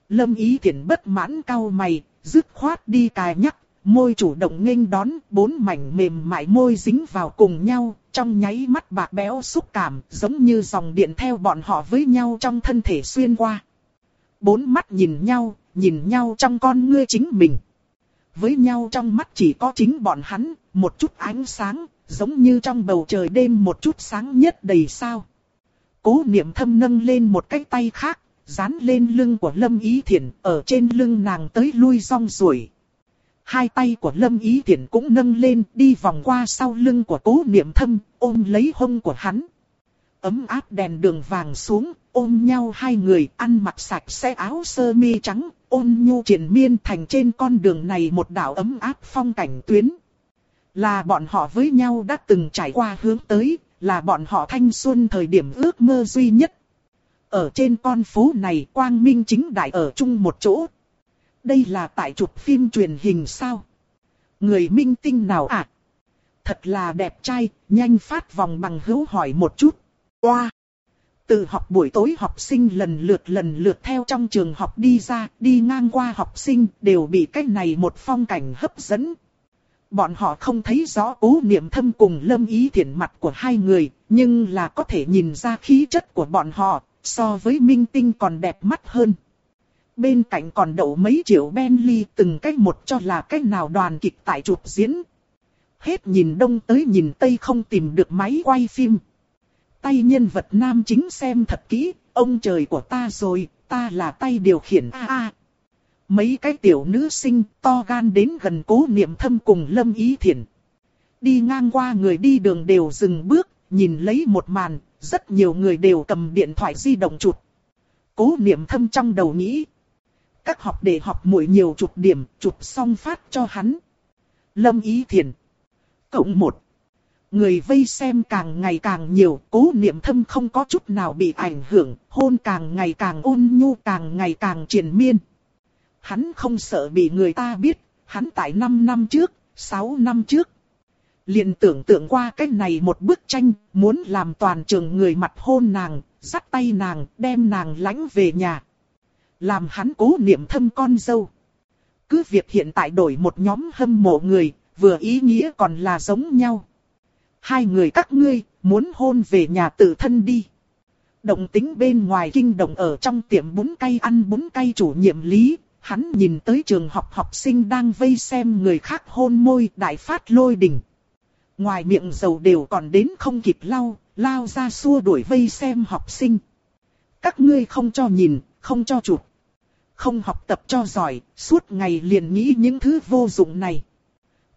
Lâm ý thiện bất mãn cau mày, dứt khoát đi cài nhắc, môi chủ động nghênh đón, bốn mảnh mềm mại môi dính vào cùng nhau, trong nháy mắt bạc béo xúc cảm, giống như dòng điện theo bọn họ với nhau trong thân thể xuyên qua. Bốn mắt nhìn nhau, nhìn nhau trong con ngươi chính mình. Với nhau trong mắt chỉ có chính bọn hắn, một chút ánh sáng, giống như trong bầu trời đêm một chút sáng nhất đầy sao. Cố niệm thâm nâng lên một cái tay khác, dán lên lưng của Lâm Ý Thiển, ở trên lưng nàng tới lui rong ruổi. Hai tay của Lâm Ý Thiển cũng nâng lên đi vòng qua sau lưng của cố niệm thâm, ôm lấy hông của hắn. Ấm áp đèn đường vàng xuống, ôm nhau hai người ăn mặc sạch sẽ áo sơ mi trắng, ôn nhu triển miên thành trên con đường này một đảo ấm áp phong cảnh tuyến. Là bọn họ với nhau đã từng trải qua hướng tới, là bọn họ thanh xuân thời điểm ước mơ duy nhất. Ở trên con phố này quang minh chính đại ở chung một chỗ. Đây là tại chụp phim truyền hình sao? Người minh tinh nào ạ? À? Thật là đẹp trai, nhanh phát vòng bằng hữu hỏi một chút. Oa! Từ học buổi tối học sinh lần lượt lần lượt theo trong trường học đi ra, đi ngang qua học sinh đều bị cách này một phong cảnh hấp dẫn. Bọn họ không thấy rõ cố niệm thâm cùng lâm ý thiện mặt của hai người, nhưng là có thể nhìn ra khí chất của bọn họ, so với minh tinh còn đẹp mắt hơn. Bên cạnh còn đậu mấy triệu Bentley từng cách một cho là cách nào đoàn kịch tại chụp diễn. Hết nhìn đông tới nhìn tây không tìm được máy quay phim. Tay nhân vật nam chính xem thật kỹ, ông trời của ta rồi, ta là tay điều khiển a a. Mấy cái tiểu nữ sinh to gan đến gần cố niệm thâm cùng lâm ý thiện. Đi ngang qua người đi đường đều dừng bước, nhìn lấy một màn, rất nhiều người đều cầm điện thoại di động chụp. Cố niệm thâm trong đầu nghĩ. Các học để học muội nhiều chụp điểm, chụp xong phát cho hắn. Lâm ý Thiền Cộng một. Người vây xem càng ngày càng nhiều, cố niệm thâm không có chút nào bị ảnh hưởng, hôn càng ngày càng ôn nhu càng ngày càng triền miên. Hắn không sợ bị người ta biết, hắn tại 5 năm trước, 6 năm trước. liền tưởng tượng qua cái này một bức tranh, muốn làm toàn trường người mặt hôn nàng, dắt tay nàng, đem nàng lãnh về nhà. Làm hắn cố niệm thâm con dâu. Cứ việc hiện tại đổi một nhóm hâm mộ người, vừa ý nghĩa còn là giống nhau hai người các ngươi, muốn hôn về nhà tự thân đi. Động tính bên ngoài kinh động ở trong tiệm bún cay ăn bún cay chủ nhiệm lý, hắn nhìn tới trường học học sinh đang vây xem người khác hôn môi đại phát lôi đình. Ngoài miệng dầu đều còn đến không kịp lau, lao ra xua đuổi vây xem học sinh. Các ngươi không cho nhìn, không cho chụp. Không học tập cho giỏi, suốt ngày liền nghĩ những thứ vô dụng này.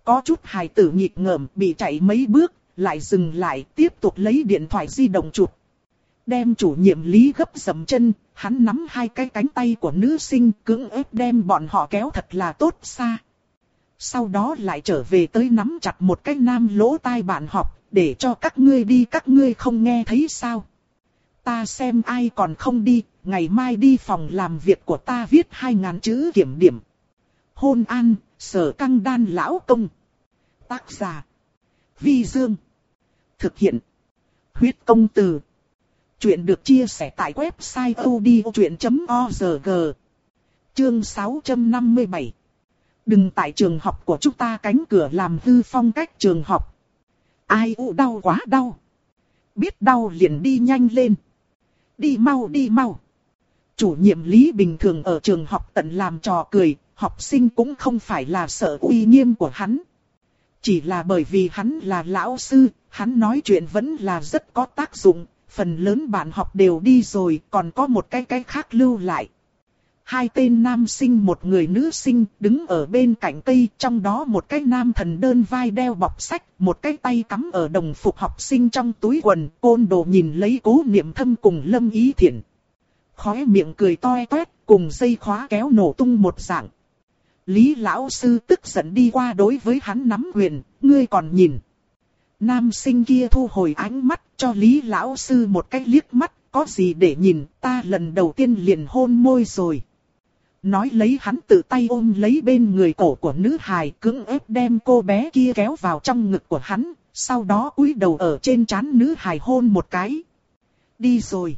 Có chút hài tử nghịch ngợm bị chạy mấy bước, lại dừng lại tiếp tục lấy điện thoại di động chụp. Đem chủ nhiệm lý gấp dầm chân, hắn nắm hai cái cánh tay của nữ sinh cưỡng ép đem bọn họ kéo thật là tốt xa. Sau đó lại trở về tới nắm chặt một cái nam lỗ tai bạn học, để cho các ngươi đi các ngươi không nghe thấy sao. Ta xem ai còn không đi, ngày mai đi phòng làm việc của ta viết hai ngàn chữ kiểm điểm. Hôn an, sở căng đan lão công. Tác giả. Vi Dương. Thực hiện. Huyết công từ. Chuyện được chia sẻ tại website odchuyện.org. Chương 657. Đừng tại trường học của chúng ta cánh cửa làm hư phong cách trường học. Ai u đau quá đau. Biết đau liền đi nhanh lên. Đi mau đi mau. Chủ nhiệm lý bình thường ở trường học tận làm trò cười, học sinh cũng không phải là sợ uy nghiêm của hắn. Chỉ là bởi vì hắn là lão sư, hắn nói chuyện vẫn là rất có tác dụng, phần lớn bạn học đều đi rồi, còn có một cái cái khác lưu lại. Hai tên nam sinh một người nữ sinh đứng ở bên cạnh cây, trong đó một cái nam thần đơn vai đeo bọc sách, một cái tay cắm ở đồng phục học sinh trong túi quần, côn đồ nhìn lấy cố niệm thâm cùng lâm ý thiện. Khóe miệng cười toe toét, cùng dây khóa kéo nổ tung một dạng. Lý lão sư tức giận đi qua đối với hắn nắm quyền, ngươi còn nhìn. Nam sinh kia thu hồi ánh mắt cho Lý lão sư một cái liếc mắt, có gì để nhìn, ta lần đầu tiên liền hôn môi rồi. Nói lấy hắn tự tay ôm lấy bên người cổ của nữ hài cưỡng ép đem cô bé kia kéo vào trong ngực của hắn, sau đó cúi đầu ở trên trán nữ hài hôn một cái. Đi rồi.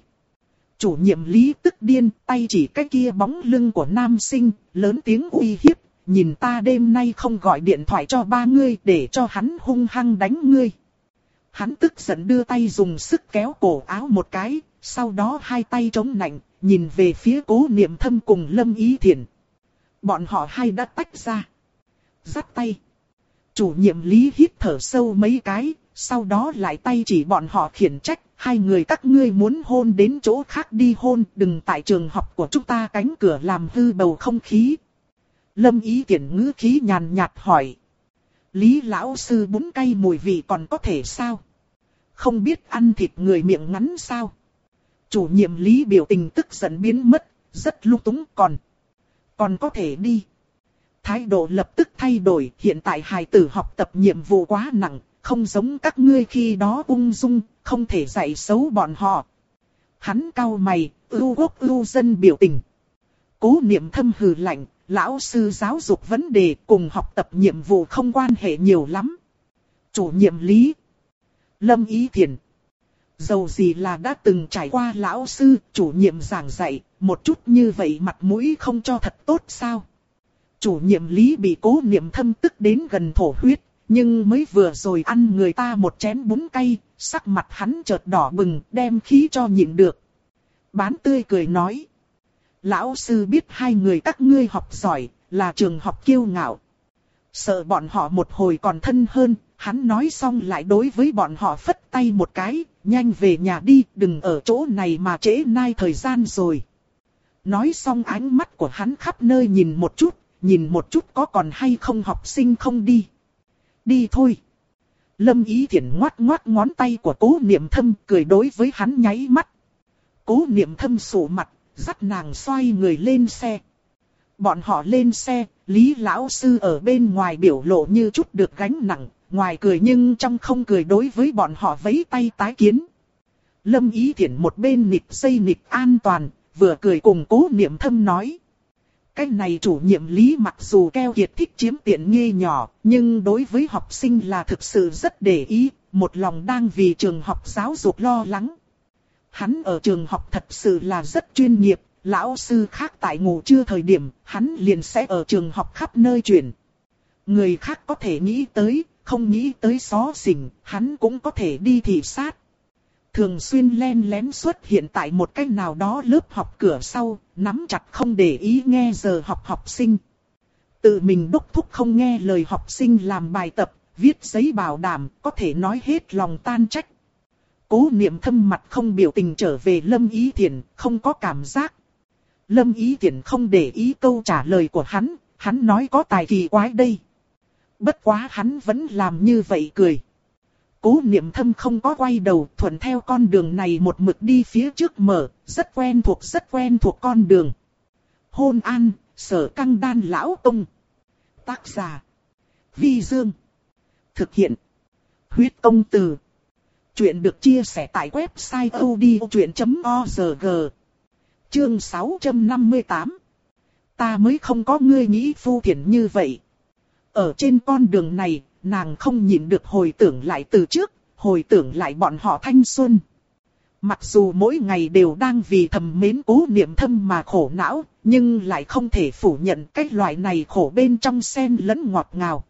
Chủ nhiệm lý tức điên, tay chỉ cái kia bóng lưng của nam sinh, lớn tiếng uy hiếp, nhìn ta đêm nay không gọi điện thoại cho ba ngươi để cho hắn hung hăng đánh ngươi. Hắn tức giận đưa tay dùng sức kéo cổ áo một cái, sau đó hai tay chống nạnh, nhìn về phía cố niệm thâm cùng lâm ý thiền. Bọn họ hai đã tách ra. Dắt tay. Chủ nhiệm lý hít thở sâu mấy cái, sau đó lại tay chỉ bọn họ khiển trách, hai người các ngươi muốn hôn đến chỗ khác đi hôn, đừng tại trường học của chúng ta cánh cửa làm hư bầu không khí. Lâm ý tiện ngữ khí nhàn nhạt hỏi. Lý lão sư bún cay mùi vị còn có thể sao? Không biết ăn thịt người miệng ngắn sao? Chủ nhiệm Lý biểu tình tức giận biến mất, rất lung túng còn. Còn có thể đi. Thái độ lập tức thay đổi, hiện tại hài tử học tập nhiệm vụ quá nặng, không giống các ngươi khi đó ung dung, không thể dạy xấu bọn họ. Hắn cao mày, ưu quốc ưu dân biểu tình. Cố niệm thâm hừ lạnh, lão sư giáo dục vấn đề cùng học tập nhiệm vụ không quan hệ nhiều lắm. Chủ nhiệm lý. Lâm Ý Thiền. Dầu gì là đã từng trải qua lão sư, chủ nhiệm giảng dạy, một chút như vậy mặt mũi không cho thật tốt sao? Chủ nhiệm lý bị cố niệm thâm tức đến gần thổ huyết, nhưng mới vừa rồi ăn người ta một chén bún cay, sắc mặt hắn chợt đỏ bừng, đem khí cho nhịn được. Bán tươi cười nói. Lão sư biết hai người các ngươi học giỏi, là trường học kiêu ngạo. Sợ bọn họ một hồi còn thân hơn, hắn nói xong lại đối với bọn họ phất tay một cái, nhanh về nhà đi, đừng ở chỗ này mà trễ nai thời gian rồi. Nói xong ánh mắt của hắn khắp nơi nhìn một chút, nhìn một chút có còn hay không học sinh không đi. Đi thôi. Lâm Ý Thiển ngoát ngoát ngón tay của cố niệm thâm cười đối với hắn nháy mắt. Cố niệm thâm sụ mặt, dắt nàng xoay người lên xe. Bọn họ lên xe, Lý Lão Sư ở bên ngoài biểu lộ như chút được gánh nặng, ngoài cười nhưng trong không cười đối với bọn họ vẫy tay tái kiến. Lâm Ý Thiển một bên nịp dây nịp an toàn, vừa cười cùng cố niệm thâm nói. Cái này chủ nhiệm lý mặc dù keo kiệt thích chiếm tiện nghi nhỏ, nhưng đối với học sinh là thực sự rất để ý, một lòng đang vì trường học giáo dục lo lắng. Hắn ở trường học thật sự là rất chuyên nghiệp, lão sư khác tại ngủ trưa thời điểm, hắn liền sẽ ở trường học khắp nơi chuyển. Người khác có thể nghĩ tới, không nghĩ tới xó xỉnh, hắn cũng có thể đi thị sát thường xuyên len lén xuất hiện tại một cách nào đó lớp học cửa sau, nắm chặt không để ý nghe giờ học học sinh. Tự mình đốc thúc không nghe lời học sinh làm bài tập, viết giấy bảo đảm, có thể nói hết lòng tan trách. Cố niệm thâm mặt không biểu tình trở về Lâm Ý Thiển, không có cảm giác. Lâm Ý Thiển không để ý câu trả lời của hắn, hắn nói có tài kỳ quái đây. Bất quá hắn vẫn làm như vậy cười. Cố niệm thâm không có quay đầu thuận theo con đường này một mực đi phía trước mở, rất quen thuộc rất quen thuộc con đường. Hôn an, sở căng đan lão tông. Tác giả. Vi Dương. Thực hiện. Huyết công từ. Chuyện được chia sẻ tại website odchuyện.org. Chương 658. Ta mới không có ngươi nghĩ phu thiện như vậy. Ở trên con đường này, nàng không nhịn được hồi tưởng lại từ trước, hồi tưởng lại bọn họ thanh xuân. Mặc dù mỗi ngày đều đang vì thầm mến cố niệm thâm mà khổ não, nhưng lại không thể phủ nhận cái loại này khổ bên trong sen lẫn ngọt ngào.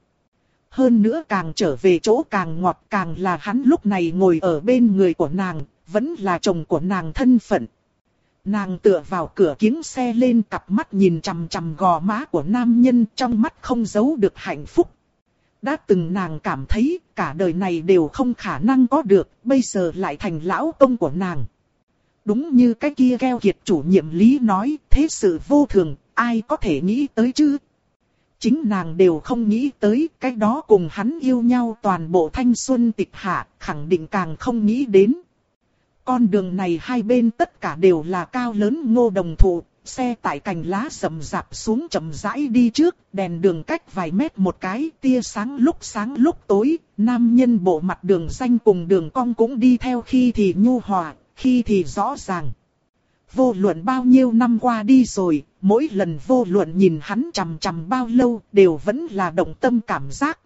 Hơn nữa càng trở về chỗ càng ngọt càng là hắn lúc này ngồi ở bên người của nàng, vẫn là chồng của nàng thân phận. Nàng tựa vào cửa kính xe lên cặp mắt nhìn chằm chằm gò má của nam nhân trong mắt không giấu được hạnh phúc. Đã từng nàng cảm thấy cả đời này đều không khả năng có được, bây giờ lại thành lão công của nàng. Đúng như cái kia keo kiệt chủ nhiệm lý nói, thế sự vô thường, ai có thể nghĩ tới chứ? Chính nàng đều không nghĩ tới cái đó cùng hắn yêu nhau toàn bộ thanh xuân tịch hạ, khẳng định càng không nghĩ đến. Con đường này hai bên tất cả đều là cao lớn ngô đồng thụ, xe tải cành lá sầm rạp xuống chậm rãi đi trước, đèn đường cách vài mét một cái, tia sáng lúc sáng lúc tối, nam nhân bộ mặt đường xanh cùng đường cong cũng đi theo khi thì nhu hòa, khi thì rõ ràng. Vô luận bao nhiêu năm qua đi rồi, mỗi lần vô luận nhìn hắn chằm chằm bao lâu đều vẫn là động tâm cảm giác.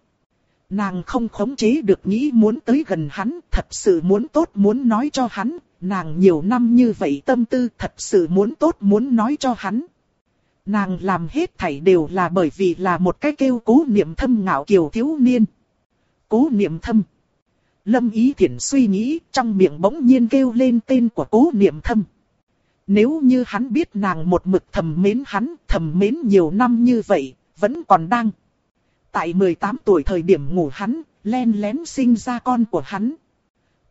Nàng không khống chế được nghĩ muốn tới gần hắn, thật sự muốn tốt muốn nói cho hắn, nàng nhiều năm như vậy tâm tư thật sự muốn tốt muốn nói cho hắn. Nàng làm hết thảy đều là bởi vì là một cái kêu cố niệm thâm ngạo kiều thiếu niên. Cố niệm thâm. Lâm Ý Thiển suy nghĩ trong miệng bỗng nhiên kêu lên tên của cố niệm thâm. Nếu như hắn biết nàng một mực thầm mến hắn, thầm mến nhiều năm như vậy, vẫn còn đang. Tại 18 tuổi thời điểm ngủ hắn, len lén sinh ra con của hắn.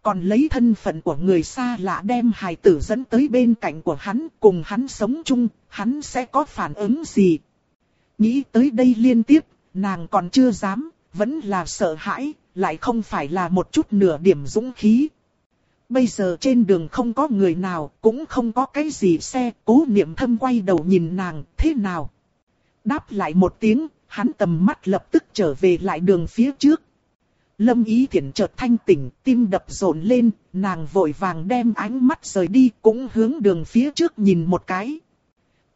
Còn lấy thân phận của người xa lạ đem hài tử dẫn tới bên cạnh của hắn, cùng hắn sống chung, hắn sẽ có phản ứng gì? Nghĩ tới đây liên tiếp, nàng còn chưa dám, vẫn là sợ hãi, lại không phải là một chút nửa điểm dũng khí. Bây giờ trên đường không có người nào, cũng không có cái gì xe, cố niệm thâm quay đầu nhìn nàng, thế nào? Đáp lại một tiếng, hắn tầm mắt lập tức trở về lại đường phía trước. Lâm ý Thiển chợt thanh tỉnh, tim đập rộn lên, nàng vội vàng đem ánh mắt rời đi, cũng hướng đường phía trước nhìn một cái.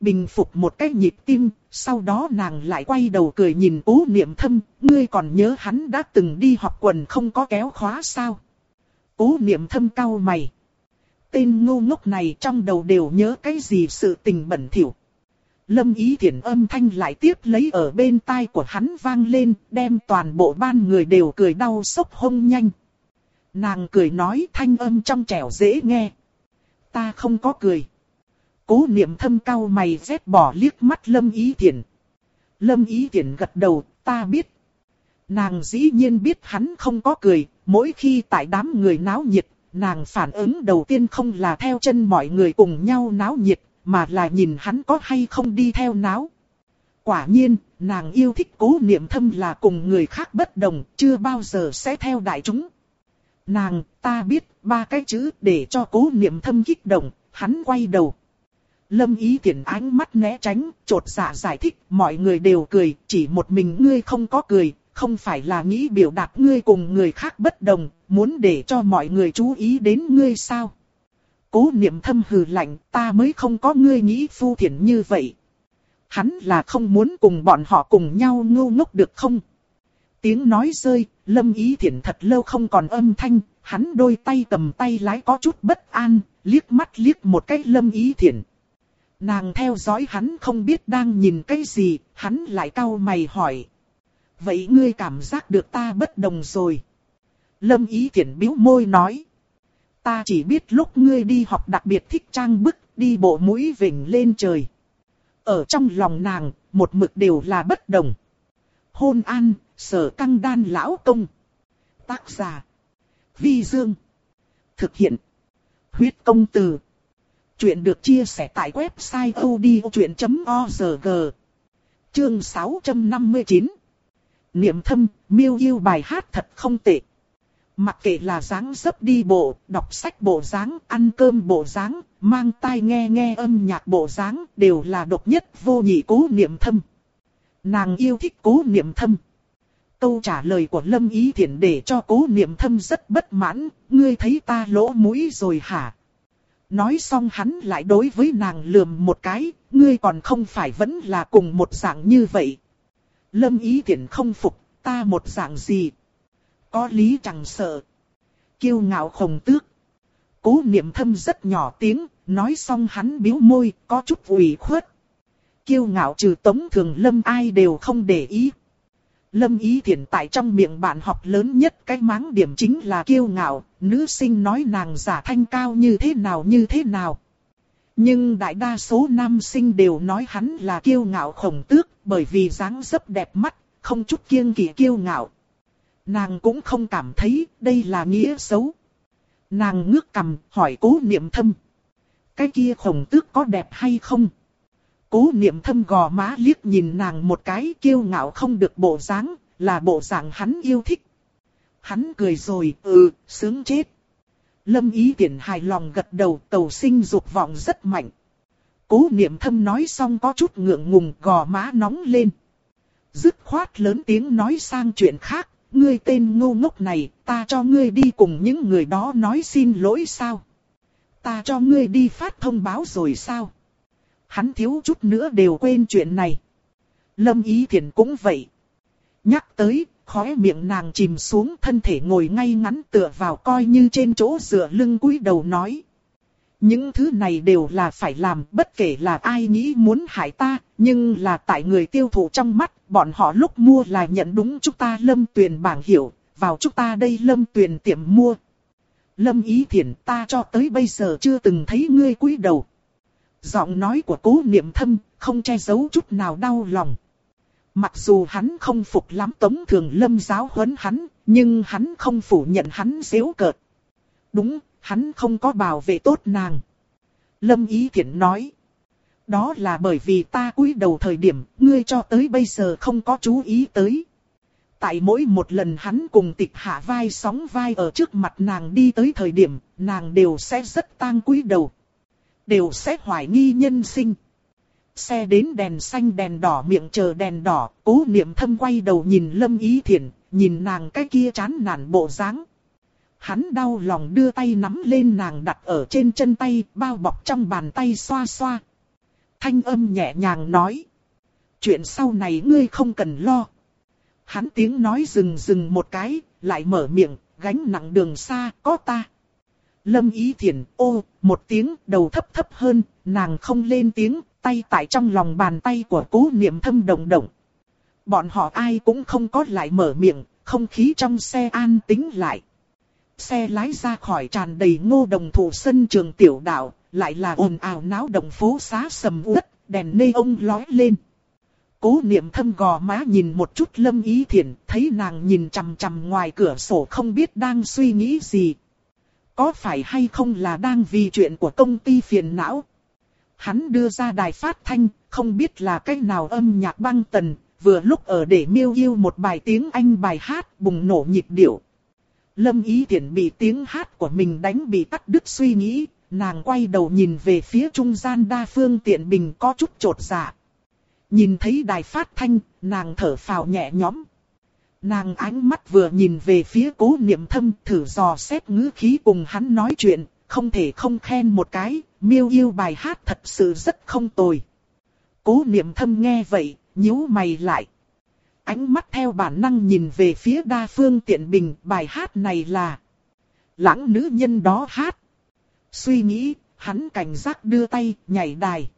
Bình phục một cái nhịp tim, sau đó nàng lại quay đầu cười nhìn cố niệm thâm, ngươi còn nhớ hắn đã từng đi học quần không có kéo khóa sao? Cố niệm thâm cau mày. Tên ngu ngốc này trong đầu đều nhớ cái gì sự tình bẩn thỉu. Lâm ý Thiển âm thanh lại tiếp lấy ở bên tai của hắn vang lên, đem toàn bộ ban người đều cười đau sốc hông nhanh. Nàng cười nói thanh âm trong trẻo dễ nghe. Ta không có cười. Cố niệm thâm cao mày rét bỏ liếc mắt lâm ý Thiển. Lâm ý Thiển gật đầu, ta biết. Nàng dĩ nhiên biết hắn không có cười, mỗi khi tại đám người náo nhiệt, nàng phản ứng đầu tiên không là theo chân mọi người cùng nhau náo nhiệt, mà là nhìn hắn có hay không đi theo náo. Quả nhiên, nàng yêu thích cố niệm thâm là cùng người khác bất đồng, chưa bao giờ sẽ theo đại chúng. Nàng, ta biết, ba cái chữ để cho cố niệm thâm kích động, hắn quay đầu. Lâm ý tiện ánh mắt né tránh, trột dạ giải thích, mọi người đều cười, chỉ một mình ngươi không có cười, không phải là nghĩ biểu đạt ngươi cùng người khác bất đồng, muốn để cho mọi người chú ý đến ngươi sao. Cố niệm thâm hừ lạnh, ta mới không có ngươi nghĩ phu thiện như vậy. Hắn là không muốn cùng bọn họ cùng nhau ngu ngốc được không? Tiếng nói rơi, lâm ý thiện thật lâu không còn âm thanh, hắn đôi tay cầm tay lái có chút bất an, liếc mắt liếc một cái lâm ý thiện. Nàng theo dõi hắn không biết đang nhìn cái gì, hắn lại cau mày hỏi. Vậy ngươi cảm giác được ta bất đồng rồi. Lâm ý thiện biếu môi nói. Ta chỉ biết lúc ngươi đi học đặc biệt thích trang bức, đi bộ mũi vỉnh lên trời. Ở trong lòng nàng, một mực đều là bất đồng. Hôn an, sở căng đan lão công. Tác giả. Vi Dương. Thực hiện. Huyết công từ. Chuyện được chia sẻ tại website odchuyện.org. Chương 659. Niệm thâm, miêu yêu bài hát thật không tệ. Mặc kệ là dáng dấp đi bộ, đọc sách bộ dáng, ăn cơm bộ dáng, mang tai nghe nghe âm nhạc bộ dáng, đều là độc nhất vô nhị cố niệm thâm. Nàng yêu thích cố niệm thâm. Câu trả lời của Lâm Ý Thiển để cho cố niệm thâm rất bất mãn, ngươi thấy ta lỗ mũi rồi hả? Nói xong hắn lại đối với nàng lườm một cái, ngươi còn không phải vẫn là cùng một dạng như vậy. Lâm Ý Thiển không phục, ta một dạng gì, có lý chẳng sợ. Kiêu ngạo khổng tước. Cố niệm thâm rất nhỏ tiếng, nói xong hắn biếu môi, có chút ủy khuất. Kiêu ngạo trừ tống thường lâm ai đều không để ý. Lâm ý thiện tại trong miệng bạn học lớn nhất cái máng điểm chính là kiêu ngạo, nữ sinh nói nàng giả thanh cao như thế nào như thế nào. Nhưng đại đa số nam sinh đều nói hắn là kiêu ngạo khổng tước, bởi vì dáng dấp đẹp mắt, không chút kiêng kỵ kiêu ngạo. Nàng cũng không cảm thấy đây là nghĩa xấu. Nàng ngước cầm hỏi cố niệm thâm. Cái kia khổng tước có đẹp hay không? Cố niệm thâm gò má liếc nhìn nàng một cái kiêu ngạo không được bộ dáng, là bộ dạng hắn yêu thích. Hắn cười rồi, ừ, sướng chết. Lâm ý tiện hài lòng gật đầu tàu sinh dục vọng rất mạnh. Cố niệm thâm nói xong có chút ngượng ngùng gò má nóng lên. Dứt khoát lớn tiếng nói sang chuyện khác, ngươi tên ngu ngốc này, ta cho ngươi đi cùng những người đó nói xin lỗi sao? Ta cho ngươi đi phát thông báo rồi sao? Hắn thiếu chút nữa đều quên chuyện này. Lâm Ý Thiển cũng vậy. Nhắc tới, khóe miệng nàng chìm xuống thân thể ngồi ngay ngắn tựa vào coi như trên chỗ dựa lưng cúi đầu nói. Những thứ này đều là phải làm bất kể là ai nghĩ muốn hại ta, nhưng là tại người tiêu thụ trong mắt, bọn họ lúc mua là nhận đúng chúng ta lâm tuyền bảng hiểu, vào chúng ta đây lâm tuyền tiệm mua. Lâm ý thiện ta cho tới bây giờ chưa từng thấy ngươi cúi đầu. Giọng nói của cố niệm thâm, không che giấu chút nào đau lòng. Mặc dù hắn không phục lắm tống thường lâm giáo huấn hắn, nhưng hắn không phủ nhận hắn xéo cợt. Đúng, hắn không có bảo vệ tốt nàng. Lâm Ý Thiển nói. Đó là bởi vì ta cúi đầu thời điểm, ngươi cho tới bây giờ không có chú ý tới. Tại mỗi một lần hắn cùng tịch hạ vai sóng vai ở trước mặt nàng đi tới thời điểm, nàng đều sẽ rất tang cúi đầu. Đều sẽ hoài nghi nhân sinh. Xe đến đèn xanh đèn đỏ miệng chờ đèn đỏ, cố niệm thâm quay đầu nhìn lâm ý thiển, nhìn nàng cái kia chán nản bộ dáng. Hắn đau lòng đưa tay nắm lên nàng đặt ở trên chân tay, bao bọc trong bàn tay xoa xoa. Thanh âm nhẹ nhàng nói. Chuyện sau này ngươi không cần lo. Hắn tiếng nói dừng dừng một cái, lại mở miệng, gánh nặng đường xa, có ta. Lâm ý thiền, ô, một tiếng, đầu thấp thấp hơn, nàng không lên tiếng, tay tại trong lòng bàn tay của cố niệm thâm động động. Bọn họ ai cũng không có lại mở miệng, không khí trong xe an tĩnh lại. Xe lái ra khỏi tràn đầy ngô đồng thủ sân trường tiểu đạo, lại là ồn ào náo động phố xá sầm uất, đèn nê ông lói lên. Cố niệm thâm gò má nhìn một chút lâm ý thiện, thấy nàng nhìn chằm chằm ngoài cửa sổ không biết đang suy nghĩ gì. Có phải hay không là đang vì chuyện của công ty phiền não? Hắn đưa ra đài phát thanh, không biết là cách nào âm nhạc băng tần, vừa lúc ở để miêu yêu một bài tiếng Anh bài hát bùng nổ nhịp điệu. Lâm ý tiện bị tiếng hát của mình đánh bị tắt đứt suy nghĩ, nàng quay đầu nhìn về phía trung gian đa phương tiện bình có chút trột dạ. Nhìn thấy đài phát thanh, nàng thở phào nhẹ nhõm. Nàng ánh mắt vừa nhìn về phía cố niệm thâm thử dò xét ngữ khí cùng hắn nói chuyện, không thể không khen một cái, miêu yêu bài hát thật sự rất không tồi. Cố niệm thâm nghe vậy, nhíu mày lại. Ánh mắt theo bản năng nhìn về phía đa phương tiện bình, bài hát này là lãng nữ nhân đó hát. Suy nghĩ, hắn cảnh giác đưa tay, nhảy đài.